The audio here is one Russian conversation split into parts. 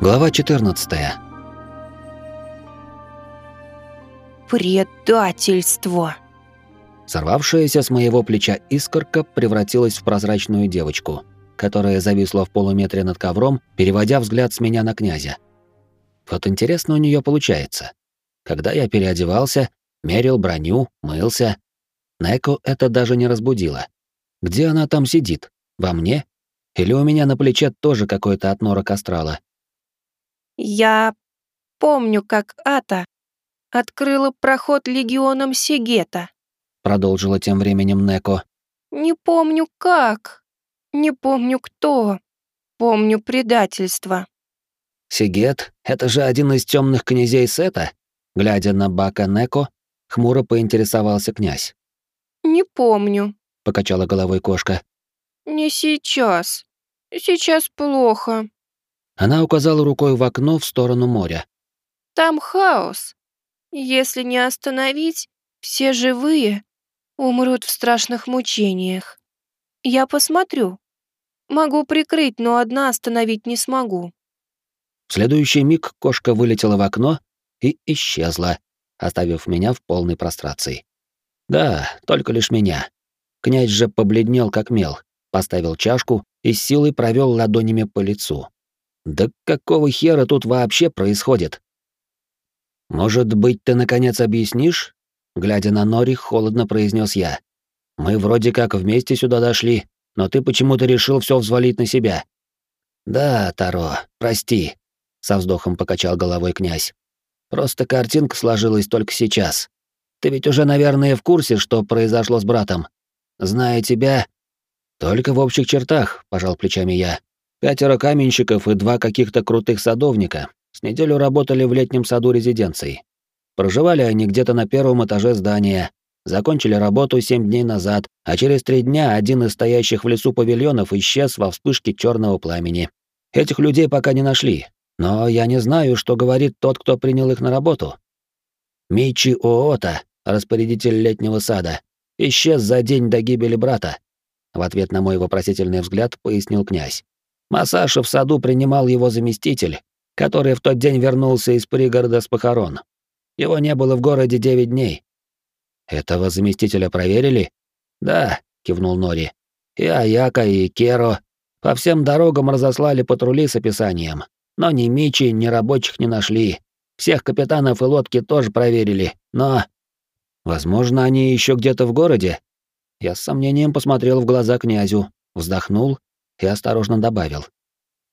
Глава 14. Предательство. Сорвавшаяся с моего плеча искорка превратилась в прозрачную девочку, которая зависла в полуметре над ковром, переводя взгляд с меня на князя. Вот интересно у нее получается. Когда я переодевался, мерил броню, мылся, Неко это даже не разбудило. Где она там сидит? Во мне? Или у меня на плече тоже какой-то отнорок астрала? Я помню, как Ата открыла проход легионам Сигета. Продолжила тем временем Неко. Не помню как, не помню кто. Помню предательство. Сигет — это же один из темных князей Сета? Глядя на Бака Неко, хмуро поинтересовался князь. Не помню, покачала головой кошка. Не сейчас. Сейчас плохо. Она указала рукой в окно в сторону моря. Там хаос. Если не остановить, все живые умрут в страшных мучениях. Я посмотрю. Могу прикрыть, но одна остановить не смогу. В следующий миг кошка вылетела в окно и исчезла, оставив меня в полной прострации. Да, только лишь меня. Князь же побледнел как мел, поставил чашку и с силой провел ладонями по лицу. Да какого хера тут вообще происходит? Может быть, ты наконец объяснишь? Глядя на Нори, холодно произнес я. Мы вроде как вместе сюда дошли, но ты почему-то решил все взвалить на себя. Да, Таро, прости, со вздохом покачал головой князь. Просто картинка сложилась только сейчас. Ты ведь уже, наверное, в курсе, что произошло с братом. Зная тебя, только в общих чертах, пожал плечами я. Пятеро каменщиков и два каких-то крутых садовника с неделю работали в летнем саду резиденции. Проживали они где-то на первом этаже здания, закончили работу семь дней назад, а через три дня один из стоящих в лесу павильонов исчез во вспышке черного пламени. Этих людей пока не нашли, но я не знаю, что говорит тот, кто принял их на работу. Мичи Оота, распорядитель летнего сада, исчез за день до гибели брата. В ответ на мой вопросительный взгляд пояснил князь. Массаша в саду принимал его заместитель, который в тот день вернулся из пригорода с похорон. Его не было в городе девять дней. Этого заместителя проверили? Да, кивнул Нори. И Аяка, и Керо. По всем дорогам разослали патрули с описанием. Но ни Мичи, ни рабочих не нашли. Всех капитанов и лодки тоже проверили, но... Возможно, они еще где-то в городе? Я с сомнением посмотрел в глаза князю, вздохнул и осторожно добавил.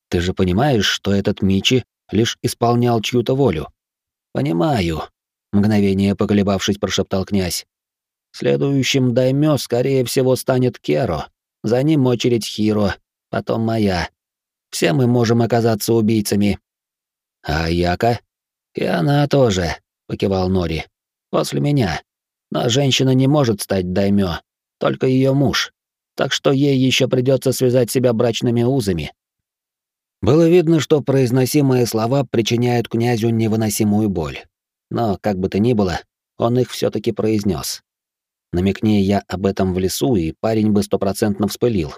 «Ты же понимаешь, что этот Мичи лишь исполнял чью-то волю?» «Понимаю», — мгновение поколебавшись, прошептал князь. «Следующим даймё, скорее всего, станет Керо, за ним очередь Хиро, потом моя. Все мы можем оказаться убийцами». «А Яка?» «И она тоже», — покивал Нори. «После меня. Но женщина не может стать даймё, только ее муж так что ей еще придется связать себя брачными узами. Было видно, что произносимые слова причиняют князю невыносимую боль. Но, как бы то ни было, он их все таки произнес. Намекни я об этом в лесу, и парень бы стопроцентно вспылил.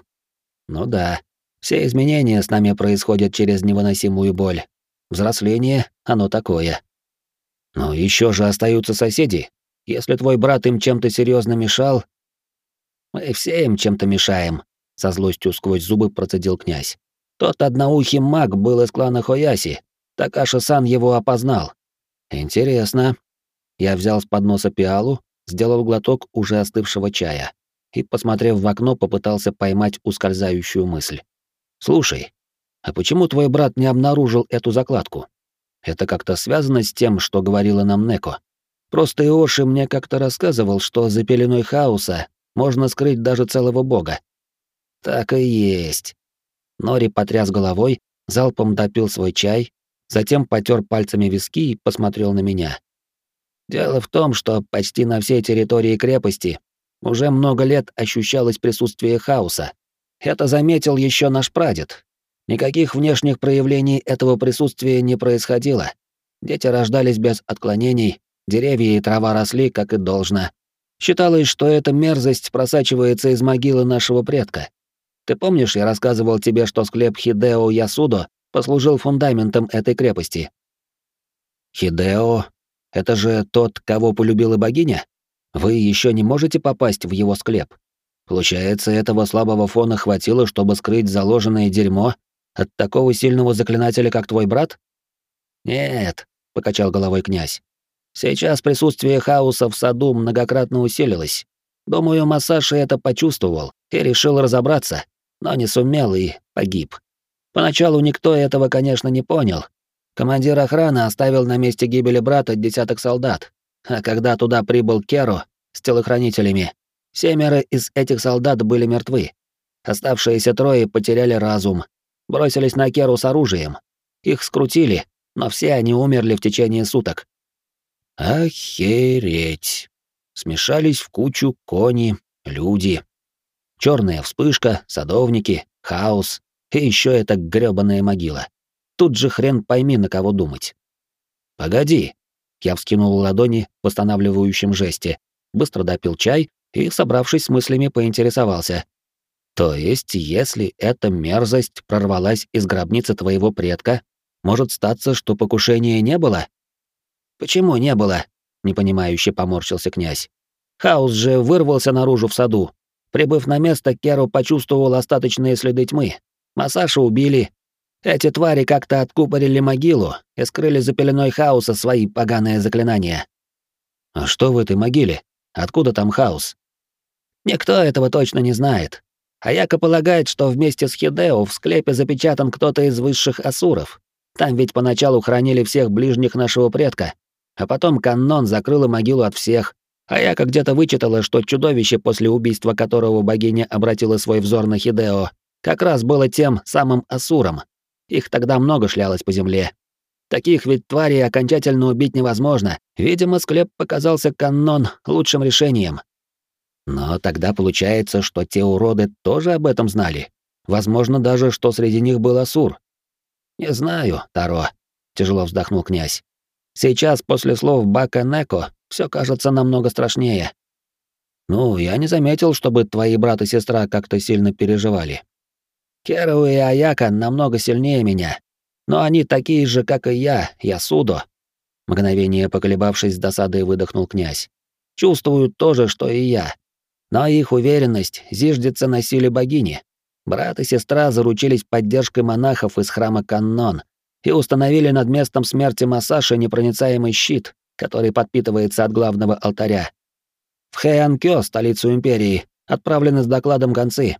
Ну да, все изменения с нами происходят через невыносимую боль. Взросление — оно такое. Но еще же остаются соседи. Если твой брат им чем-то серьезно мешал, мы все им чем-то мешаем, со злостью сквозь зубы процедил князь. Тот одноухий маг был из клана Хояси. Такаши-сан его опознал. Интересно. Я взял с подноса пиалу, сделал глоток уже остывшего чая и, посмотрев в окно, попытался поймать ускользающую мысль. Слушай, а почему твой брат не обнаружил эту закладку? Это как-то связано с тем, что говорила нам Неко. Просто Иоши мне как-то рассказывал, что за пеленой хаоса можно скрыть даже целого бога. Так и есть. Нори потряс головой, залпом допил свой чай, затем потер пальцами виски и посмотрел на меня. Дело в том, что почти на всей территории крепости уже много лет ощущалось присутствие хаоса. Это заметил еще наш прадед. Никаких внешних проявлений этого присутствия не происходило. Дети рождались без отклонений, деревья и трава росли, как и должно. Считалось, что эта мерзость просачивается из могилы нашего предка. Ты помнишь, я рассказывал тебе, что склеп Хидео Ясудо послужил фундаментом этой крепости. Хидео — это же тот, кого полюбила богиня? Вы еще не можете попасть в его склеп. Получается, этого слабого фона хватило, чтобы скрыть заложенное дерьмо от такого сильного заклинателя, как твой брат? Нет, покачал головой князь. Сейчас присутствие хаоса в саду многократно усилилось. Думаю, Масаши это почувствовал и решил разобраться, но не сумел и погиб. Поначалу никто этого, конечно, не понял. Командир охраны оставил на месте гибели брата десяток солдат, а когда туда прибыл Керо с телохранителями, семеро из этих солдат были мертвы. Оставшиеся трое потеряли разум, бросились на Керу с оружием. Их скрутили, но все они умерли в течение суток. Охереть. Смешались в кучу кони, люди. Черная вспышка, садовники, хаос и еще эта грёбаная могила. Тут же хрен пойми, на кого думать. Погоди. Я вскинул ладони в восстанавливающем жесте, быстро допил чай и, собравшись с мыслями, поинтересовался. То есть, если эта мерзость прорвалась из гробницы твоего предка, может статься, что покушения не было? Почему не было? непонимающе поморщился князь. Хаос же вырвался наружу в саду. Прибыв на место, Керу почувствовал остаточные следы тьмы. Масаша убили. Эти твари как-то откупорили могилу и скрыли за пеленой хаоса свои поганые заклинания. А что в этой могиле? Откуда там хаос? Никто этого точно не знает. Аяка полагает, что вместе с Хидео в склепе запечатан кто-то из высших асуров. Там ведь поначалу хранили всех ближних нашего предка, а потом Каннон закрыла могилу от всех. Аяка где-то вычитала, что чудовище, после убийства которого богиня обратила свой взор на Хидео, как раз было тем самым асуром. Их тогда много шлялось по земле. Таких ведь тварей окончательно убить невозможно. Видимо, склеп показался Каннон лучшим решением. Но тогда получается, что те уроды тоже об этом знали. Возможно даже, что среди них был Асур. Не знаю, Таро, тяжело вздохнул князь. Сейчас после слов Бака Неко все кажется намного страшнее. Ну, я не заметил, чтобы твои брат и сестра как-то сильно переживали. Керу и Аяка намного сильнее меня, но они такие же, как и я, я Судо. Мгновение поколебавшись с досадой, выдохнул князь. Чувствуют то же, что и я. Но их уверенность зиждется на силе богини. Брат и сестра заручились поддержкой монахов из храма Каннон и установили над местом смерти Масаши непроницаемый щит, который подпитывается от главного алтаря. В Хэанкё, столицу империи, отправлены с докладом гонцы.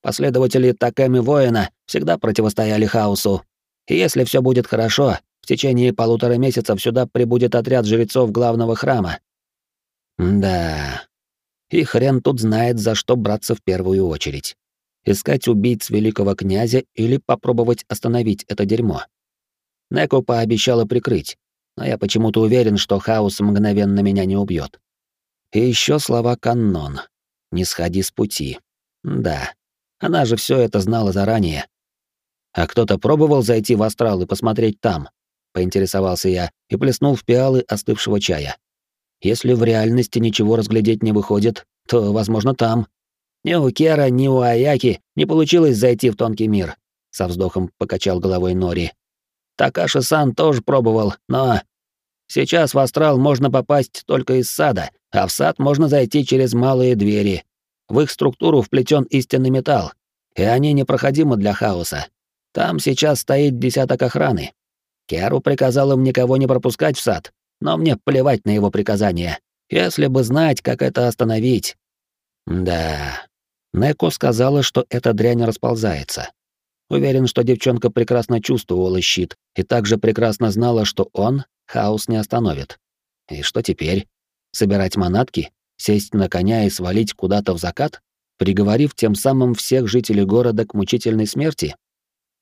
Последователи Такэми воина всегда противостояли хаосу. И если все будет хорошо, в течение полутора месяцев сюда прибудет отряд жрецов главного храма. Да, и хрен тут знает, за что браться в первую очередь. Искать убийц великого князя или попробовать остановить это дерьмо. Неко пообещала прикрыть, но я почему-то уверен, что хаос мгновенно меня не убьет. И еще слова каннон. Не сходи с пути. Да, она же все это знала заранее. А кто-то пробовал зайти в астрал и посмотреть там? Поинтересовался я и плеснул в пиалы остывшего чая. Если в реальности ничего разглядеть не выходит, то, возможно, там. Ни у Кера, ни у Аяки не получилось зайти в тонкий мир. Со вздохом покачал головой Нори. Такаши-сан тоже пробовал, но... Сейчас в астрал можно попасть только из сада, а в сад можно зайти через малые двери. В их структуру вплетен истинный металл, и они непроходимы для хаоса. Там сейчас стоит десяток охраны. Керу приказал им никого не пропускать в сад, но мне плевать на его приказания. Если бы знать, как это остановить. Да. Неко сказала, что эта дрянь расползается. Уверен, что девчонка прекрасно чувствовала щит и также прекрасно знала, что он хаос не остановит. И что теперь? Собирать манатки? Сесть на коня и свалить куда-то в закат? Приговорив тем самым всех жителей города к мучительной смерти?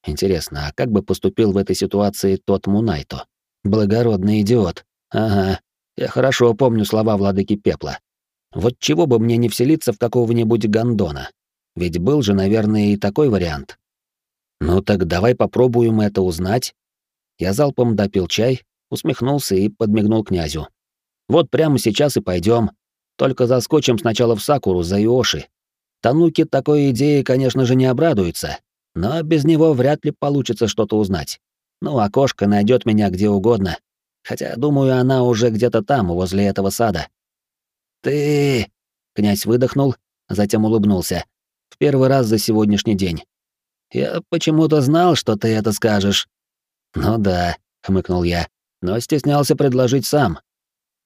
Интересно, а как бы поступил в этой ситуации тот Мунайто? Благородный идиот. Ага, я хорошо помню слова владыки пепла. Вот чего бы мне не вселиться в какого-нибудь гондона. Ведь был же, наверное, и такой вариант. Ну так давай попробуем это узнать. Я залпом допил чай, усмехнулся и подмигнул князю. Вот прямо сейчас и пойдем. Только заскочим сначала в Сакуру за Иоши. Тануки такой идеи, конечно же, не обрадуется, но без него вряд ли получится что-то узнать. Ну, а кошка найдет меня где угодно, хотя, думаю, она уже где-то там, возле этого сада. «Ты...» — князь выдохнул, затем улыбнулся. В первый раз за сегодняшний день. «Я почему-то знал, что ты это скажешь». «Ну да», — хмыкнул я, но стеснялся предложить сам.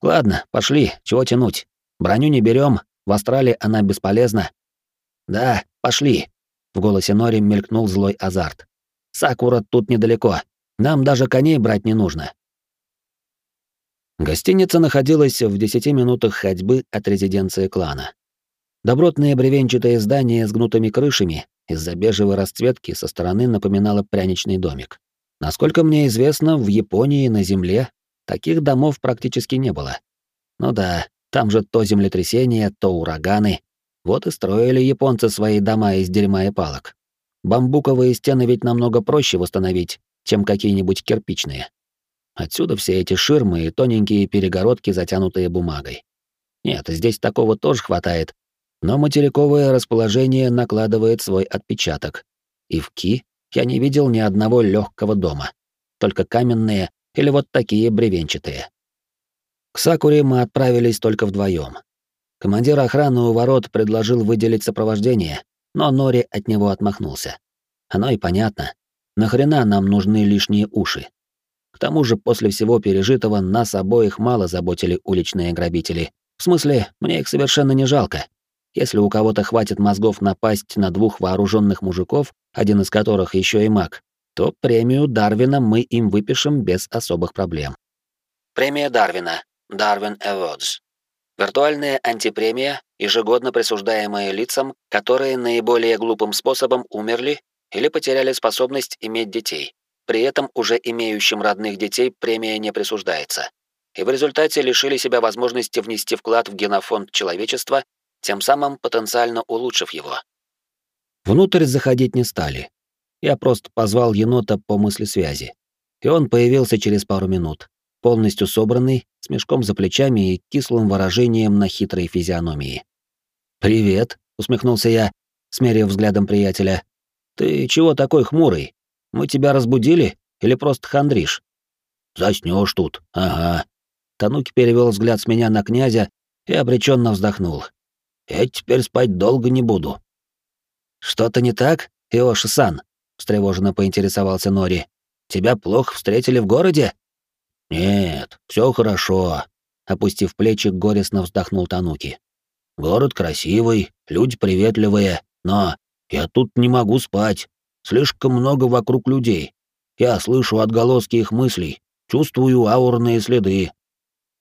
«Ладно, пошли, чего тянуть? Броню не берем, в Астрале она бесполезна». «Да, пошли», — в голосе Нори мелькнул злой азарт. «Сакура тут недалеко, нам даже коней брать не нужно». Гостиница находилась в десяти минутах ходьбы от резиденции клана. Добротное бревенчатое здание с гнутыми крышами из-за бежевой расцветки со стороны напоминало пряничный домик. Насколько мне известно, в Японии на Земле таких домов практически не было. Ну да, там же то землетрясения, то ураганы. Вот и строили японцы свои дома из дерьма и палок. Бамбуковые стены ведь намного проще восстановить, чем какие-нибудь кирпичные. Отсюда все эти ширмы и тоненькие перегородки, затянутые бумагой. Нет, здесь такого тоже хватает, но материковое расположение накладывает свой отпечаток. И в Ки я не видел ни одного легкого дома, только каменные или вот такие бревенчатые. К Сакуре мы отправились только вдвоем. Командир охраны у ворот предложил выделить сопровождение, но Нори от него отмахнулся. Оно и понятно. Нахрена нам нужны лишние уши? К тому же после всего пережитого нас обоих мало заботили уличные грабители. В смысле, мне их совершенно не жалко. Если у кого-то хватит мозгов напасть на двух вооруженных мужиков, один из которых еще и маг, то премию Дарвина мы им выпишем без особых проблем. Премия Дарвина. Darwin Awards. Виртуальная антипремия, ежегодно присуждаемая лицам, которые наиболее глупым способом умерли или потеряли способность иметь детей. При этом уже имеющим родных детей премия не присуждается. И в результате лишили себя возможности внести вклад в генофонд человечества тем самым потенциально улучшив его. Внутрь заходить не стали. Я просто позвал енота по мысли связи. И он появился через пару минут, полностью собранный, с мешком за плечами и кислым выражением на хитрой физиономии. «Привет», — усмехнулся я, смерив взглядом приятеля. «Ты чего такой хмурый? Мы тебя разбудили или просто хандришь?» «Заснёшь тут, ага». Тануки перевел взгляд с меня на князя и обреченно вздохнул. Я теперь спать долго не буду. Что-то не так, Иоши-сан? встревоженно поинтересовался Нори. Тебя плохо встретили в городе? Нет, все хорошо, опустив плечи, горестно вздохнул Тануки. Город красивый, люди приветливые, но я тут не могу спать. Слишком много вокруг людей. Я слышу отголоски их мыслей, чувствую аурные следы,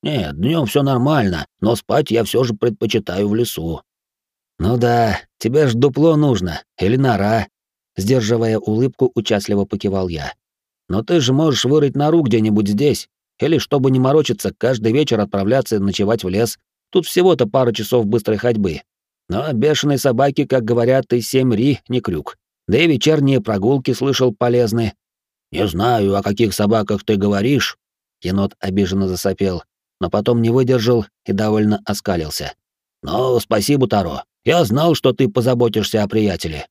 нет, днем все нормально, но спать я все же предпочитаю в лесу. Ну да, тебе ж дупло нужно, или нора. Сдерживая улыбку, участливо покивал я. Но ты же можешь вырыть нору где-нибудь здесь, или, чтобы не морочиться, каждый вечер отправляться ночевать в лес. Тут всего-то пара часов быстрой ходьбы. Но бешеной собаки, как говорят, и семь ри не крюк. Да и вечерние прогулки, слышал, полезны. Не знаю, о каких собаках ты говоришь. Енот обиженно засопел, но потом не выдержал и довольно оскалился. «Ну, спасибо, Таро. Я знал, что ты позаботишься о приятеле.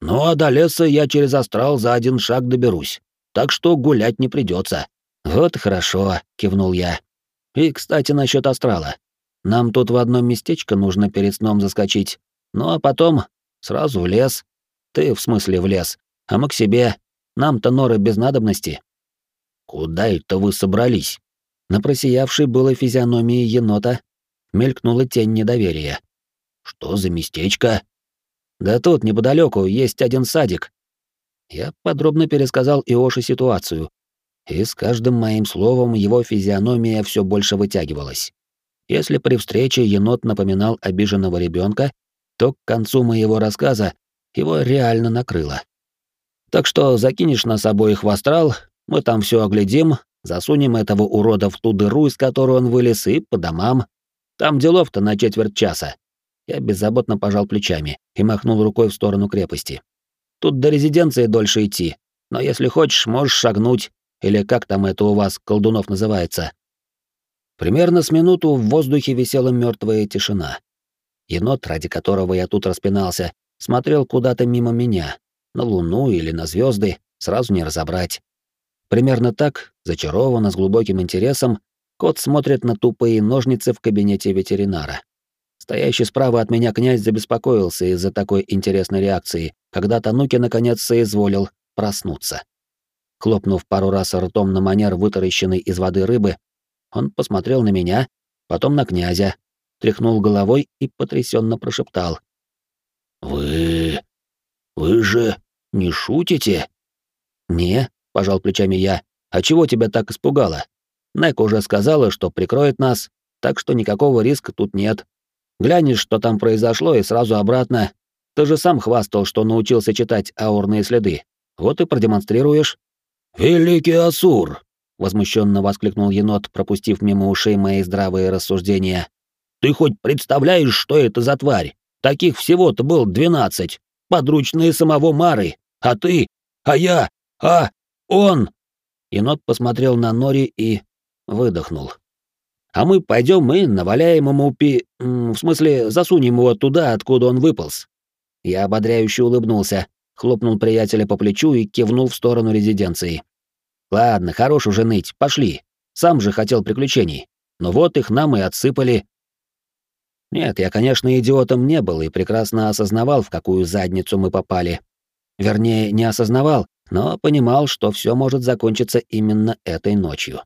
Ну, а до леса я через астрал за один шаг доберусь, так что гулять не придется. «Вот хорошо», — кивнул я. «И, кстати, насчет астрала. Нам тут в одно местечко нужно перед сном заскочить. Ну, а потом сразу в лес. Ты, в смысле, в лес. А мы к себе. Нам-то норы без надобности». «Куда это вы собрались?» На просиявшей было физиономии енота мелькнула тень недоверия. «Что за местечко?» «Да тут, неподалеку, есть один садик». Я подробно пересказал Иоши ситуацию, и с каждым моим словом его физиономия все больше вытягивалась. Если при встрече енот напоминал обиженного ребенка, то к концу моего рассказа его реально накрыло. Так что закинешь нас обоих в мы там все оглядим, Засунем этого урода в ту дыру, из которой он вылез, и по домам. Там делов-то на четверть часа. Я беззаботно пожал плечами и махнул рукой в сторону крепости. Тут до резиденции дольше идти, но если хочешь, можешь шагнуть, или как там это у вас, колдунов, называется. Примерно с минуту в воздухе висела мертвая тишина. Енот, ради которого я тут распинался, смотрел куда-то мимо меня, на Луну или на звезды, сразу не разобрать. Примерно так, зачарованно, с глубоким интересом, кот смотрит на тупые ножницы в кабинете ветеринара. Стоящий справа от меня князь забеспокоился из-за такой интересной реакции, когда Тануки наконец соизволил проснуться. Хлопнув пару раз ртом на манер вытаращенной из воды рыбы, он посмотрел на меня, потом на князя, тряхнул головой и потрясенно прошептал. «Вы... вы же не шутите?» «Не», — пожал плечами я, — «а чего тебя так испугало? Нек уже сказала, что прикроет нас, так что никакого риска тут нет. Глянешь, что там произошло, и сразу обратно. Ты же сам хвастал, что научился читать аурные следы. Вот и продемонстрируешь». «Великий Асур!» — возмущенно воскликнул енот, пропустив мимо ушей мои здравые рассуждения. «Ты хоть представляешь, что это за тварь? Таких всего-то был двенадцать. Подручные самого Мары. А ты? А я? А он?» Енот посмотрел на Нори и выдохнул. «А мы пойдем и наваляем ему пи... В смысле, засунем его туда, откуда он выполз». Я ободряюще улыбнулся, хлопнул приятеля по плечу и кивнул в сторону резиденции. «Ладно, хорош уже ныть, пошли. Сам же хотел приключений. Но вот их нам и отсыпали». Нет, я, конечно, идиотом не был и прекрасно осознавал, в какую задницу мы попали. Вернее, не осознавал, но понимал, что все может закончиться именно этой ночью.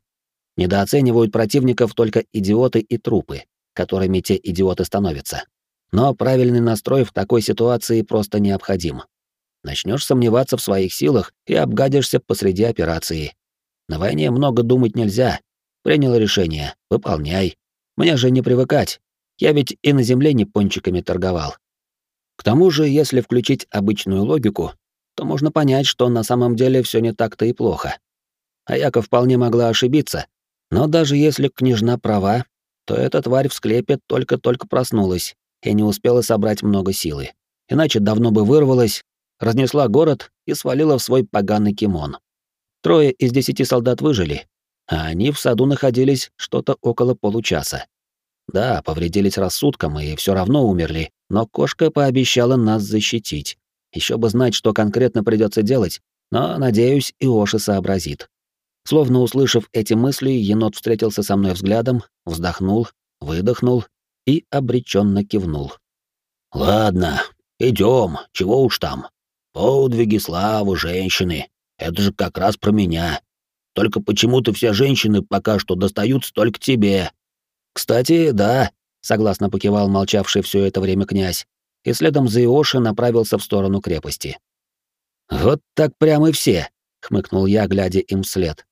Недооценивают противников только идиоты и трупы, которыми те идиоты становятся. Но правильный настрой в такой ситуации просто необходим. Начнешь сомневаться в своих силах и обгадишься посреди операции. На войне много думать нельзя. Принял решение, выполняй. Мне же не привыкать. Я ведь и на земле не пончиками торговал. К тому же, если включить обычную логику, то можно понять, что на самом деле все не так-то и плохо. Аяка вполне могла ошибиться, но даже если княжна права, то эта тварь в склепе только-только проснулась и не успела собрать много силы. Иначе давно бы вырвалась, разнесла город и свалила в свой поганый кимон. Трое из десяти солдат выжили, а они в саду находились что-то около получаса. Да, повредились рассудком и все равно умерли, но кошка пообещала нас защитить. Еще бы знать, что конкретно придется делать, но, надеюсь, Иоши сообразит. Словно услышав эти мысли, енот встретился со мной взглядом, вздохнул, выдохнул и обреченно кивнул. «Ладно, идем, чего уж там. Подвиги, славу, женщины. Это же как раз про меня. Только почему-то все женщины пока что достаются только тебе. Кстати, да, согласно покивал молчавший все это время князь, и следом за Иоши направился в сторону крепости. Вот так прямо и все, хмыкнул я, глядя им вслед.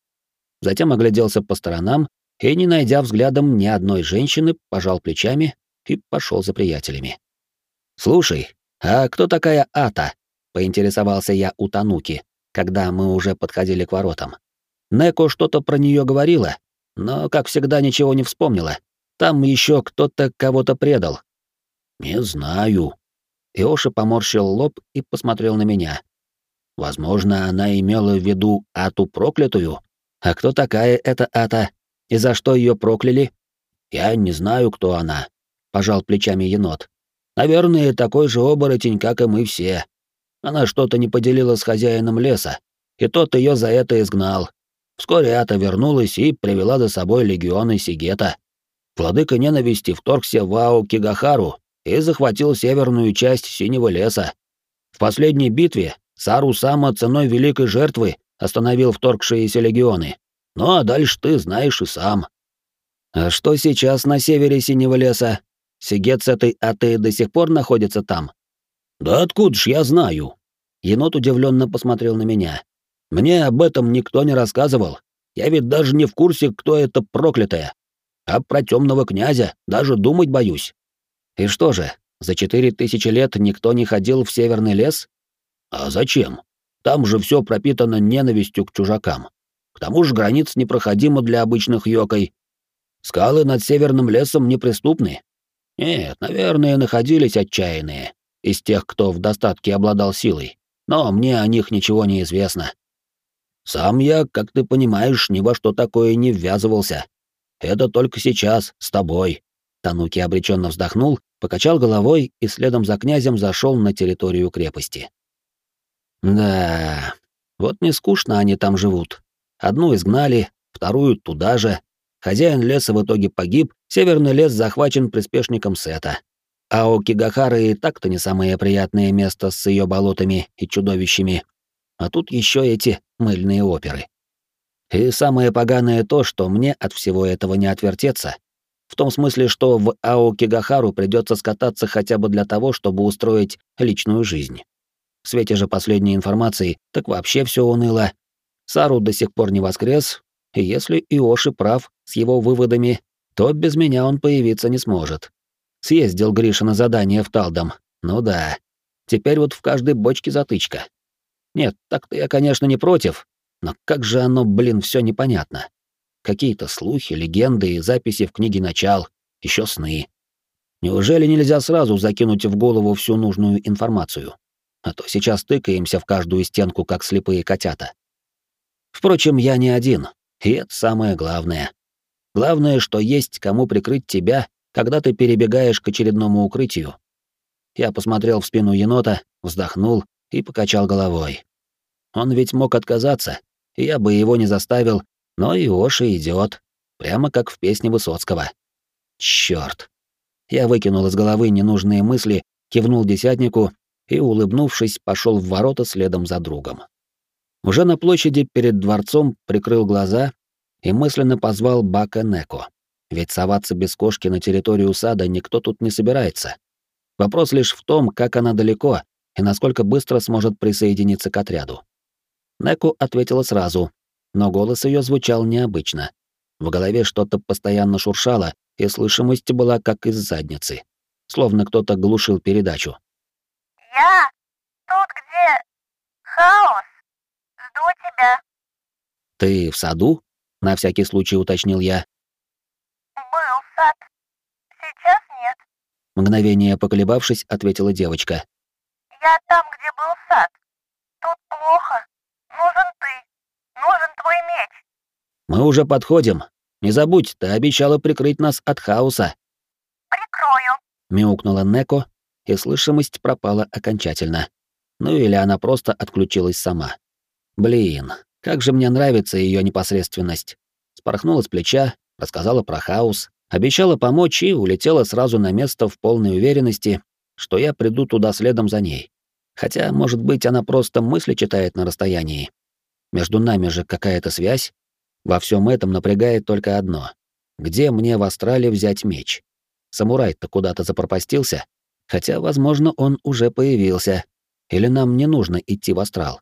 Затем огляделся по сторонам и, не найдя взглядом ни одной женщины, пожал плечами и пошел за приятелями. Слушай, а кто такая Ата? поинтересовался я у Тануки, когда мы уже подходили к воротам. Неко что-то про нее говорила, но, как всегда, ничего не вспомнила. Там еще кто-то кого-то предал. Не знаю. Иоша поморщил лоб и посмотрел на меня. Возможно, она имела в виду Ату проклятую. А кто такая эта Ата? И за что ее прокляли? Я не знаю, кто она. Пожал плечами енот. Наверное, такой же оборотень, как и мы все. Она что-то не поделила с хозяином леса, и тот ее за это изгнал. Вскоре Ата вернулась и привела за собой легионы Сигета. Владыка ненависти вторгся в Ао Кигахару и захватил северную часть Синего леса. В последней битве Сару Сама ценой великой жертвы остановил вторгшиеся легионы. Ну а дальше ты знаешь и сам. А что сейчас на севере Синего леса? Сигет с этой Атой до сих пор находится там? «Да откуда ж я знаю?» Енот удивленно посмотрел на меня. «Мне об этом никто не рассказывал. Я ведь даже не в курсе, кто это проклятая. А про темного князя даже думать боюсь». «И что же, за четыре тысячи лет никто не ходил в северный лес?» «А зачем? Там же все пропитано ненавистью к чужакам. К тому же границ непроходима для обычных йокой. Скалы над северным лесом неприступны. Нет, наверное, находились отчаянные из тех, кто в достатке обладал силой, но мне о них ничего не известно. Сам я, как ты понимаешь, ни во что такое не ввязывался. Это только сейчас, с тобой. Тануки обреченно вздохнул, покачал головой и следом за князем зашел на территорию крепости. Да, вот не скучно они там живут. Одну изгнали, вторую туда же. Хозяин леса в итоге погиб, северный лес захвачен приспешником Сета. А у Кигахары и так-то не самое приятное место с ее болотами и чудовищами. А тут еще эти мыльные оперы. И самое поганое то, что мне от всего этого не отвертеться. В том смысле, что в Аокигахару придется скататься хотя бы для того, чтобы устроить личную жизнь. В свете же последней информации, так вообще все уныло. Сару до сих пор не воскрес, и если Иоши прав с его выводами, то без меня он появиться не сможет. Съездил Гриша на задание в Талдом. Ну да. Теперь вот в каждой бочке затычка. Нет, так-то я, конечно, не против, но как же оно, блин, все непонятно. Какие-то слухи, легенды и записи в книге начал, еще сны. Неужели нельзя сразу закинуть в голову всю нужную информацию? А то сейчас тыкаемся в каждую стенку, как слепые котята. Впрочем, я не один, и это самое главное. Главное, что есть кому прикрыть тебя, когда ты перебегаешь к очередному укрытию. Я посмотрел в спину енота, вздохнул и покачал головой. Он ведь мог отказаться, и я бы его не заставил, но и Оша идет, прямо как в песне Высоцкого. Чёрт. Я выкинул из головы ненужные мысли, кивнул десятнику и, улыбнувшись, пошел в ворота следом за другом. Уже на площади перед дворцом прикрыл глаза и мысленно позвал Бака Неко. Ведь соваться без кошки на территорию сада никто тут не собирается. Вопрос лишь в том, как она далеко и насколько быстро сможет присоединиться к отряду. Неку ответила сразу, но голос ее звучал необычно. В голове что-то постоянно шуршало, и слышимость была как из задницы. Словно кто-то глушил передачу. «Я тут, где хаос, жду тебя». «Ты в саду?» — на всякий случай уточнил я. «Был сад. Сейчас нет». Мгновение поколебавшись, ответила девочка. «Я там, где был сад. Тут плохо. Твой меч». «Мы уже подходим. Не забудь, ты обещала прикрыть нас от хаоса». «Прикрою», — мяукнула Неко, и слышимость пропала окончательно. Ну или она просто отключилась сама. Блин, как же мне нравится ее непосредственность. Спорхнула с плеча, рассказала про хаос, обещала помочь и улетела сразу на место в полной уверенности, что я приду туда следом за ней. Хотя, может быть, она просто мысли читает на расстоянии. Между нами же какая-то связь. Во всем этом напрягает только одно. Где мне в Астрале взять меч? Самурай-то куда-то запропастился, Хотя, возможно, он уже появился. Или нам не нужно идти в астрал.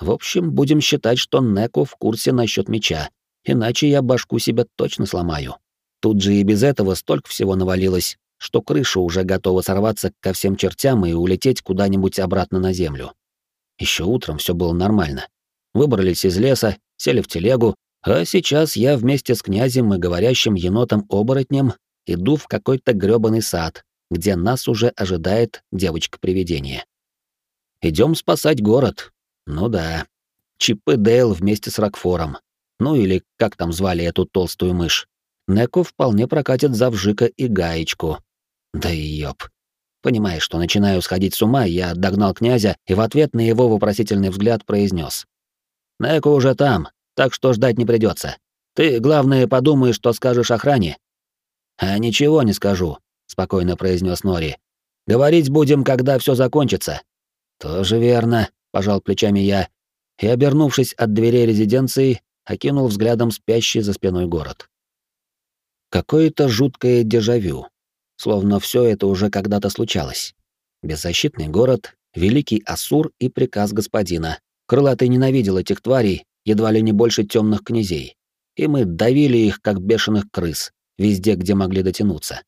В общем, будем считать, что Неко в курсе насчет меча, иначе я башку себе точно сломаю. Тут же и без этого столько всего навалилось, что крыша уже готова сорваться ко всем чертям и улететь куда-нибудь обратно на землю. Еще утром все было нормально. Выбрались из леса, сели в телегу, а сейчас я вместе с князем и говорящим енотом-оборотнем иду в какой-то грёбаный сад, где нас уже ожидает девочка-привидение. Идем спасать город. Ну да. Чип и Дейл вместе с Рокфором. Ну или как там звали эту толстую мышь. Неко вполне прокатит за вжика и гаечку. Да и ёб. Понимая, что начинаю сходить с ума, я догнал князя и в ответ на его вопросительный взгляд произнес: Неко уже там, так что ждать не придется. Ты, главное, подумай, что скажешь охране. А ничего не скажу спокойно произнес Нори. Говорить будем, когда все закончится. Тоже верно, пожал плечами я и, обернувшись от дверей резиденции, окинул взглядом спящий за спиной город. Какое-то жуткое дежавю, словно все это уже когда-то случалось. Беззащитный город, великий Асур и приказ господина. Крылатый ненавидел этих тварей, едва ли не больше темных князей, и мы давили их, как бешеных крыс, везде, где могли дотянуться.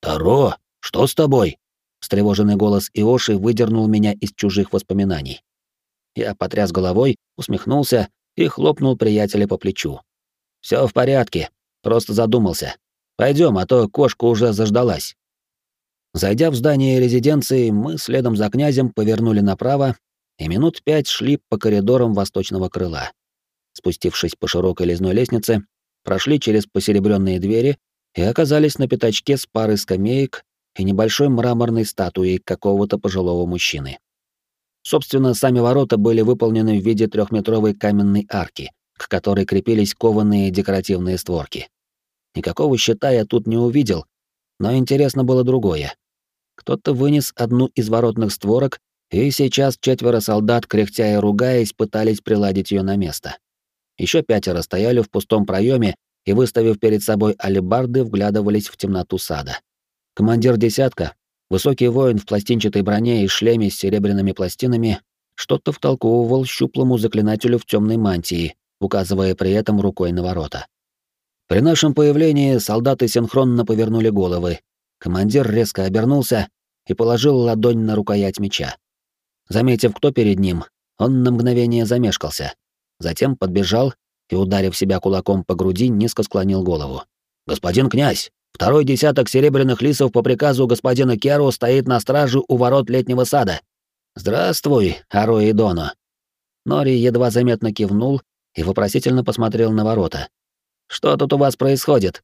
«Таро, что с тобой?» Встревоженный голос Иоши выдернул меня из чужих воспоминаний. Я потряс головой, усмехнулся и хлопнул приятеля по плечу. Все в порядке, просто задумался. Пойдем, а то кошка уже заждалась». Зайдя в здание резиденции, мы следом за князем повернули направо и минут пять шли по коридорам восточного крыла. Спустившись по широкой лесной лестнице, прошли через посеребренные двери и оказались на пятачке с парой скамеек и небольшой мраморной статуей какого-то пожилого мужчины. Собственно, сами ворота были выполнены в виде трехметровой каменной арки, к которой крепились кованые декоративные створки. Никакого щита я тут не увидел, но интересно было другое. Кто-то вынес одну из воротных створок, и сейчас четверо солдат, кряхтя и ругаясь, пытались приладить ее на место. Еще пятеро стояли в пустом проеме и, выставив перед собой алебарды, вглядывались в темноту сада. Командир десятка, высокий воин в пластинчатой броне и шлеме с серебряными пластинами, что-то втолковывал щуплому заклинателю в темной мантии, указывая при этом рукой на ворота. При нашем появлении солдаты синхронно повернули головы. Командир резко обернулся и положил ладонь на рукоять меча. Заметив, кто перед ним, он на мгновение замешкался. Затем подбежал и, ударив себя кулаком по груди, низко склонил голову. «Господин князь, второй десяток серебряных лисов по приказу господина Керу стоит на страже у ворот летнего сада. Здравствуй, Аро и Доно». Нори едва заметно кивнул и вопросительно посмотрел на ворота. «Что тут у вас происходит?»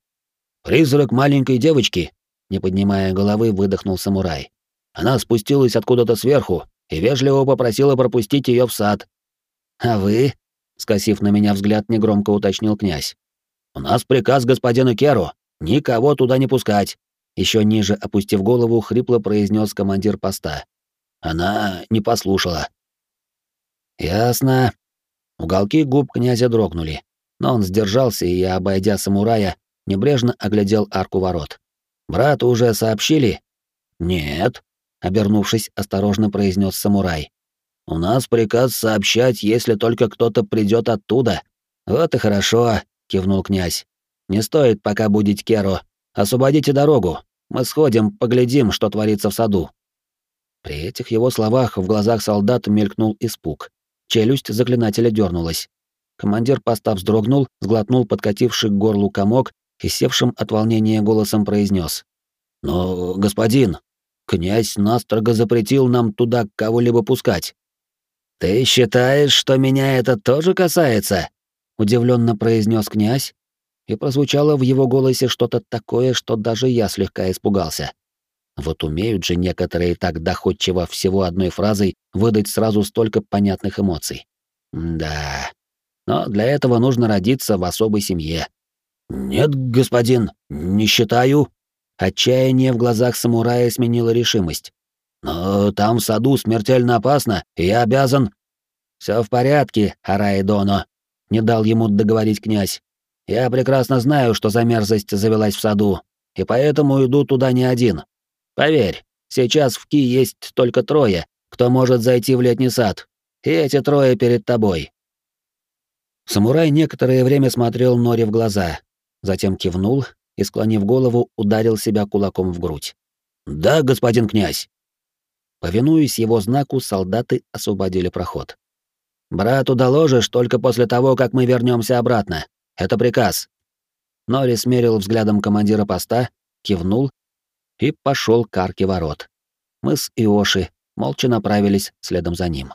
«Призрак маленькой девочки», — не поднимая головы, выдохнул самурай. «Она спустилась откуда-то сверху и вежливо попросила пропустить ее в сад». «А вы?» скосив на меня взгляд, негромко уточнил князь. У нас приказ господину Керу никого туда не пускать. Еще ниже опустив голову, хрипло произнес командир поста. Она не послушала. Ясно. Уголки губ князя дрогнули, но он сдержался и, обойдя самурая, небрежно оглядел арку ворот. Брату уже сообщили? Нет, обернувшись, осторожно произнес самурай. У нас приказ сообщать, если только кто-то придет оттуда. Вот и хорошо, кивнул князь. Не стоит пока будить Керо. Освободите дорогу. Мы сходим, поглядим, что творится в саду. При этих его словах в глазах солдат мелькнул испуг. Челюсть заклинателя дернулась. Командир поста вздрогнул, сглотнул подкативший к горлу комок и севшим от волнения голосом произнес: "Но, господин, князь настрого запретил нам туда кого-либо пускать. «Ты считаешь, что меня это тоже касается?» — удивленно произнес князь, и прозвучало в его голосе что-то такое, что даже я слегка испугался. Вот умеют же некоторые так доходчиво всего одной фразой выдать сразу столько понятных эмоций. Да. Но для этого нужно родиться в особой семье. Нет, господин, не считаю. Отчаяние в глазах самурая сменило решимость. Но там в саду смертельно опасно, и я обязан... Все в порядке, Араидоно, не дал ему договорить князь. Я прекрасно знаю, что за мерзость завелась в саду, и поэтому иду туда не один. Поверь, сейчас в Ки есть только трое, кто может зайти в летний сад, и эти трое перед тобой. Самурай некоторое время смотрел Нори в глаза, затем кивнул и, склонив голову, ударил себя кулаком в грудь. «Да, господин князь!» Повинуясь его знаку, солдаты освободили проход. «Брату доложишь только после того, как мы вернемся обратно. Это приказ». Нори смерил взглядом командира поста, кивнул и пошел к арке ворот. Мы с Иоши молча направились следом за ним.